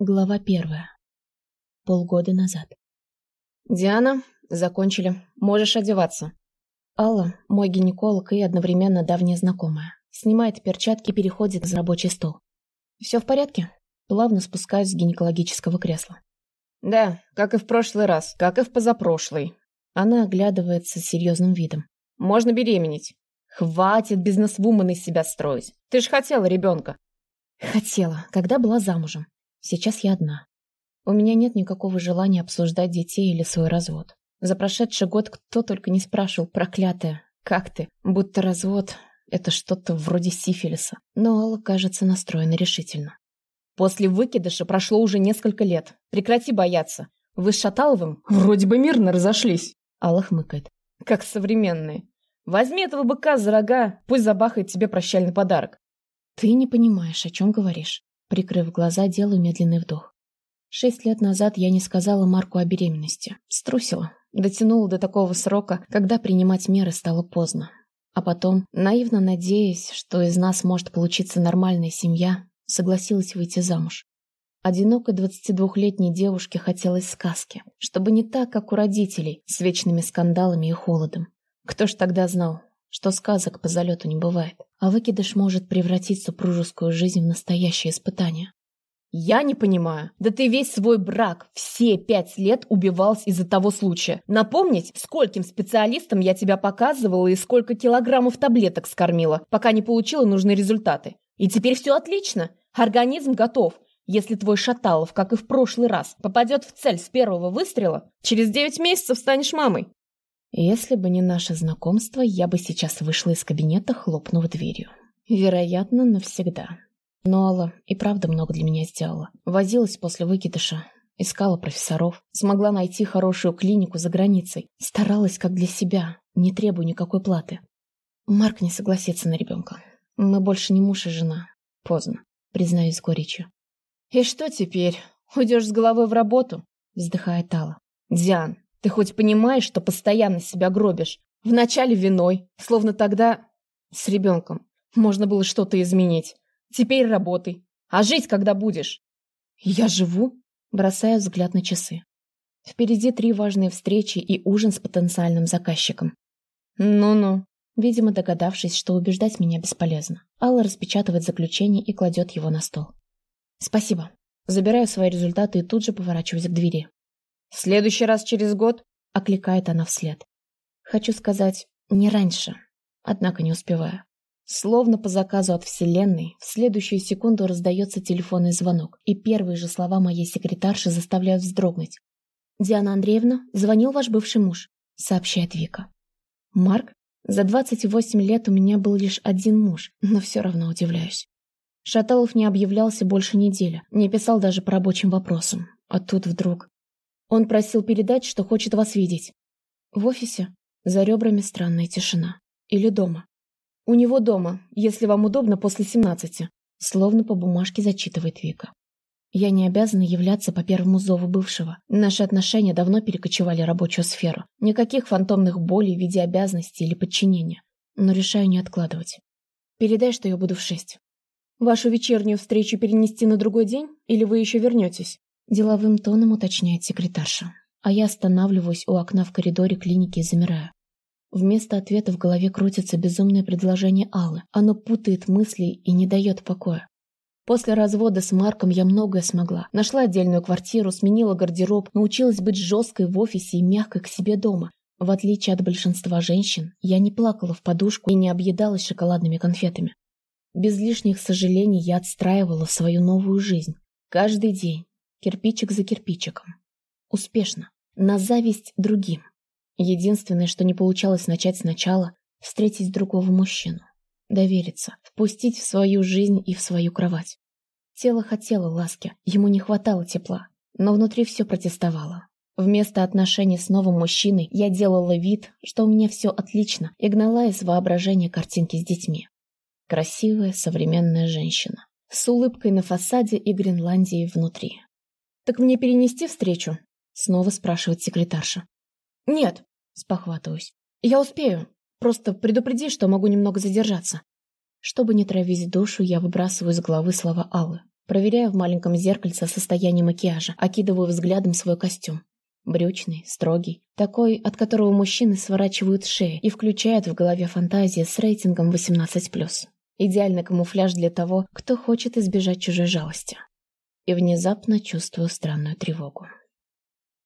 Глава первая. Полгода назад. «Диана, закончили. Можешь одеваться». Алла – мой гинеколог и одновременно давняя знакомая. Снимает перчатки и переходит за рабочий стол. «Все в порядке?» Плавно спускаюсь с гинекологического кресла. «Да, как и в прошлый раз, как и в позапрошлый». Она оглядывается с серьезным видом. «Можно беременеть. Хватит бизнес-вумен из себя строить. Ты ж хотела ребенка». «Хотела, когда была замужем. Сейчас я одна. У меня нет никакого желания обсуждать детей или свой развод. За прошедший год кто только не спрашивал, проклятая, как ты? Будто развод — это что-то вроде сифилиса. Но Алла, кажется, настроена решительно. После выкидыша прошло уже несколько лет. Прекрати бояться. Вы с Шаталовым вроде бы мирно разошлись. Алла хмыкает. Как современные. Возьми этого быка за рога, пусть забахает тебе прощальный подарок. Ты не понимаешь, о чем говоришь. Прикрыв глаза, делаю медленный вдох. Шесть лет назад я не сказала Марку о беременности. Струсила. Дотянула до такого срока, когда принимать меры стало поздно. А потом, наивно надеясь, что из нас может получиться нормальная семья, согласилась выйти замуж. Одинокой 22-летней девушке хотелось сказки, чтобы не так, как у родителей, с вечными скандалами и холодом. Кто ж тогда знал, что сказок по залету не бывает, а выкидыш может превратить супружескую жизнь в настоящее испытание. «Я не понимаю. Да ты весь свой брак, все пять лет убивался из-за того случая. Напомнить, скольким специалистам я тебя показывала и сколько килограммов таблеток скормила, пока не получила нужные результаты. И теперь все отлично. Организм готов. Если твой Шаталов, как и в прошлый раз, попадет в цель с первого выстрела, через девять месяцев станешь мамой. Если бы не наше знакомство, я бы сейчас вышла из кабинета, хлопнув дверью. Вероятно, навсегда. Но Алла и правда много для меня сделала. Возилась после выкидыша, искала профессоров, смогла найти хорошую клинику за границей, старалась как для себя, не требуя никакой платы. Марк не согласится на ребенка. Мы больше не муж и жена. Поздно, признаюсь с горечью. «И что теперь? Уйдешь с головой в работу?» вздыхает Алла. «Диан, ты хоть понимаешь, что постоянно себя гробишь? Вначале виной, словно тогда с ребенком можно было что-то изменить. Теперь работай. А жить когда будешь? Я живу, бросая взгляд на часы. Впереди три важные встречи и ужин с потенциальным заказчиком. Ну-ну. Видимо, догадавшись, что убеждать меня бесполезно, Алла распечатывает заключение и кладет его на стол. Спасибо. Забираю свои результаты и тут же поворачиваюсь к двери. В следующий раз через год окликает она вслед. Хочу сказать, не раньше, однако не успеваю. Словно по заказу от Вселенной, в следующую секунду раздается телефонный звонок, и первые же слова моей секретарши заставляют вздрогнуть. «Диана Андреевна, звонил ваш бывший муж», — сообщает Вика. «Марк, за 28 лет у меня был лишь один муж, но все равно удивляюсь. Шаталов не объявлялся больше недели, не писал даже по рабочим вопросам. А тут вдруг... Он просил передать, что хочет вас видеть. В офисе за ребрами странная тишина. Или дома. У него дома, если вам удобно, после семнадцати. Словно по бумажке зачитывает Вика. Я не обязана являться по первому зову бывшего. Наши отношения давно перекочевали рабочую сферу. Никаких фантомных болей в виде обязанностей или подчинения. Но решаю не откладывать. Передай, что я буду в шесть. Вашу вечернюю встречу перенести на другой день? Или вы еще вернетесь? Деловым тоном уточняет секретарша. А я останавливаюсь у окна в коридоре клиники и замираю. Вместо ответа в голове крутится безумное предложение Аллы. Оно путает мысли и не дает покоя. После развода с Марком я многое смогла. Нашла отдельную квартиру, сменила гардероб, научилась быть жесткой в офисе и мягкой к себе дома. В отличие от большинства женщин, я не плакала в подушку и не объедалась шоколадными конфетами. Без лишних сожалений я отстраивала свою новую жизнь. Каждый день, кирпичик за кирпичиком. Успешно, на зависть другим. Единственное, что не получалось начать сначала, встретить другого мужчину, довериться, впустить в свою жизнь и в свою кровать. Тело хотело ласки, ему не хватало тепла, но внутри все протестовало. Вместо отношений с новым мужчиной я делала вид, что у меня все отлично, и гнала из воображения картинки с детьми. Красивая современная женщина, с улыбкой на фасаде и Гренландией внутри. «Так мне перенести встречу?» — снова спрашивает секретарша. «Нет», — спохватываюсь. «Я успею. Просто предупреди, что могу немного задержаться». Чтобы не травить душу, я выбрасываю из головы слова Аллы. Проверяю в маленьком зеркальце состояние макияжа, окидываю взглядом свой костюм. Брючный, строгий, такой, от которого мужчины сворачивают шеи и включают в голове фантазии с рейтингом 18+. Идеальный камуфляж для того, кто хочет избежать чужой жалости. И внезапно чувствую странную тревогу.